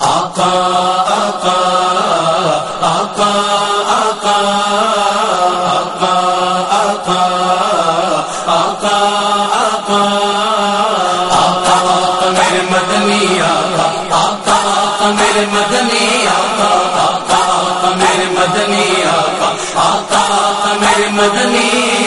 آقا آقا آقا آقا آقا آقا آقا آقا آقا میرے مدنی آقا آقا آقا میرے مدنی آقا آقا آقا میرے مدنی آقا آقا آقا میرے مدنی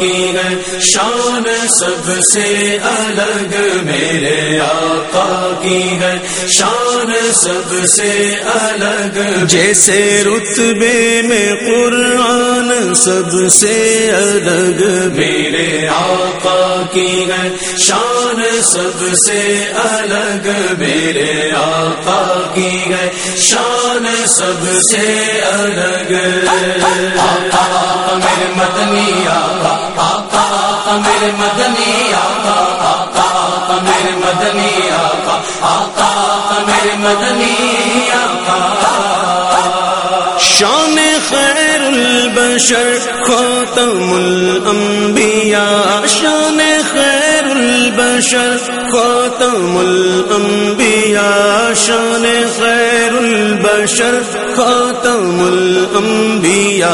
کی ہے شان سب سے الگ میرے آقا کی ہے شان سب سے الگ جیسے رتبے میں قرآن سب سے الگ میرے آقا کی ہے شان سب سے الگ میرے آقا کی ہے شان سب سے الگ مدنی آقا آقا آقا میرے مدنی آقا آقا آقا میرے مدنی آقا آقا آقا میرے مدنی آقا۔ شان خیر البشر، خاتم الانبیاء۔ شان خیر البشر، خاتم الانبیاء۔ شان خیر البشر، خاتم الانبیاء،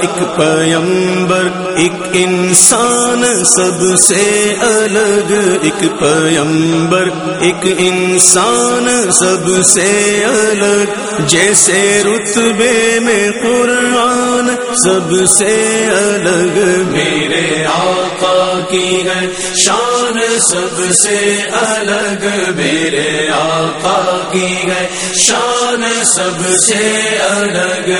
ایک پیمبر ایک انسان سب سے الگ، ایک پیمبر ایک انسان سب سے الگ۔ جیسے رتبے میں قرآن سب سے الگ، میرے آقا کی ہے شان سب سے الگ۔ میرے آقا آقا کی گئے۔ شان سب سے الگ۔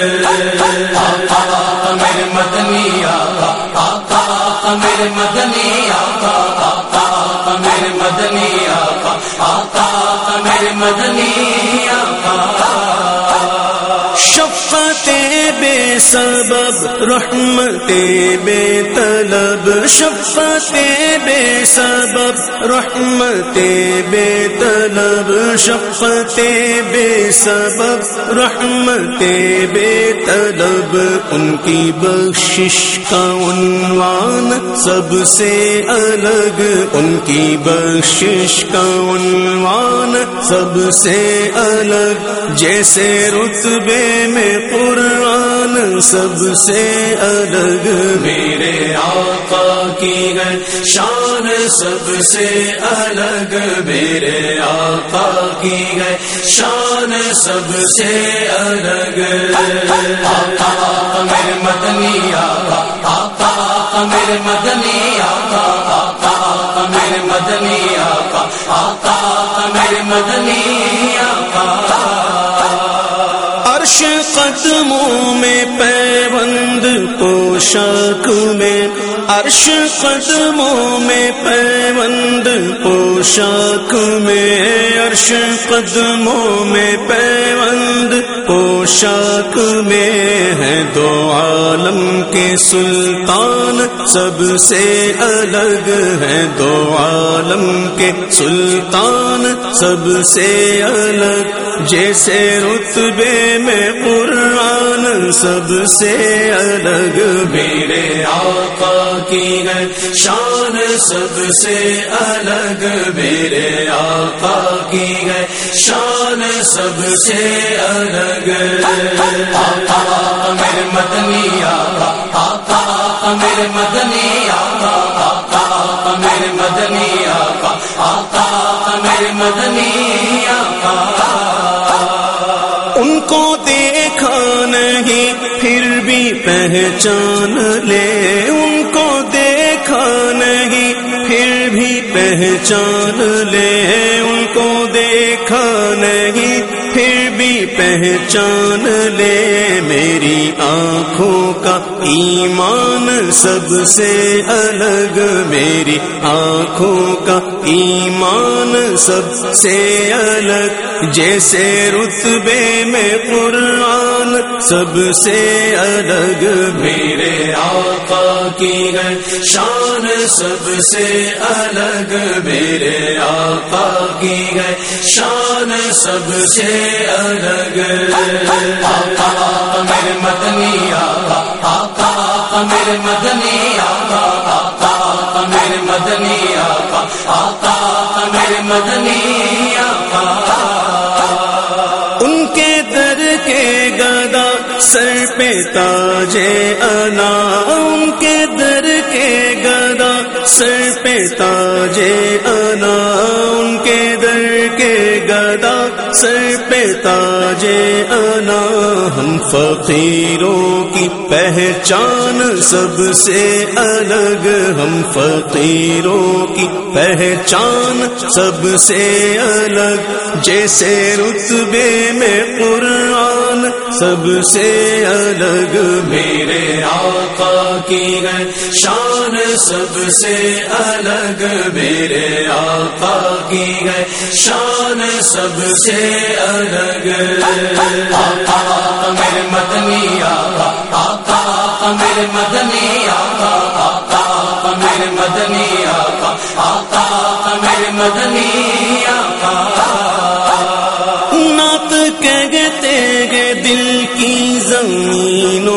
آقا میرے مدنی آقا آقا میرے مدنی آقا آقا میرے مدنی آقا آقا میرے مدنی آقا۔ سبب رحمت بے طلب شفت بے سبب، رحمت بے طلب شفت بے سبب، رحمت بے طلب۔ ان کی بخشش کا عنوان سب سے الگ۔ ان کی بخشش کا عنوان سب سے الگ۔ جیسے رتبے میں قرآن سب سے الگ میرے آقا کی ہے شان سب سے الگ میرے آقا کی ہے شان سب سے الگ آقا آقا میرے مدنی آقا آقا آقا میرے مدنی آقا آقا آقا میرے مدنی آقا آقا آقا، میرے مدنی آقا۔ عرش قدموں میں پیوند پوشاک میں، عرش قدموں میں پیوند پوشاک میں، عرش قدموں میں پیوند پوشاک میں۔ ہیں دو عالم کے سلطان سب سے الگ ہے دو عالم کے سلطان سب سے الگ جیسے رتبے میں قرآن سب سے الگ میرے آقا کی ہے شان سب سے الگ میرے آقا کی ہے شان سب سے الگ آقا میرے مدنی آقا آقا، میرے مدنی آقا آقا، میرے مدنی آقا آقا آقا، میرے مدنی آقا۔ ان کو دیکھا نہیں، پھر بھی پہچان لے۔ پہچان لے ان کو دیکھا نہیں۔ پھر بھی پہچان لے میری آنکھوں کا۔ ایمان سب سے الگ میری آنکھوں کا۔ ایمان سب سے الگ۔ جیسے رتبے میں قرآن سب سے الگ میرے آقا کی ہے۔ شان سب سے الگ میرے آقا کی ہے۔ شان سب سے الگ آقا میرے مدنی آقا آقا، میرے مدنی آقا آقا، میرے مدنی آقا آقا، میرے مدنی آقا۔ سر پہ تاجے انام کے در کے گھر سر پہ تاجے انا ان کے در کے گدا سر پہ تاجے انا ہم فقیروں کی پہچان سب سے الگ، ہم فقیروں کی پہچان سب سے الگ۔ جیسے رتبے میں قرآن سب سے الگ۔ میرے آقا کی ہے شان سب سے الگ میرے آقا کی ہے شان سب سے الگ۔ آقا میرے مدنی آقا آقا میرے مدنی آقا آقا میرے مدنی آقا آقا میرے مدنی آقا۔ نعت کہتے گے دل کی زمینوں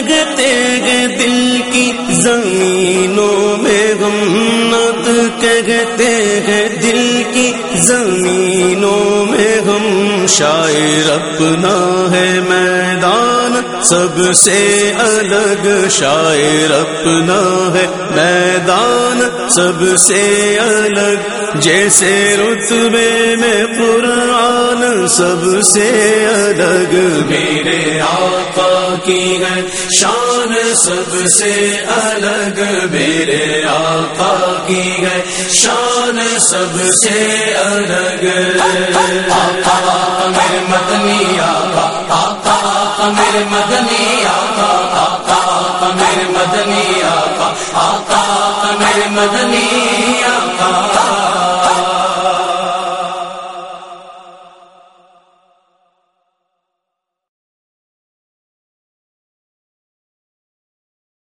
کہتے گے دل کی زمینوں میں ہم نعت کہتے ہیں دل کی زمینوں میں ہم شاعر اپنا ہے میدان، سب سے الگ شاعر اپنا ہے میدان، سب سے الگ، جیسے رتبے میں قرآن، سب سے الگ، میرے آقا کی ہے۔ شان سب سے الگ میرے آقا کی ہے۔ شان سب سے الگ آقا میرے مدنی آقا آقا میرے مدنی آقا آقا میرے مدنی آقا آقا میرے مدنی آقا۔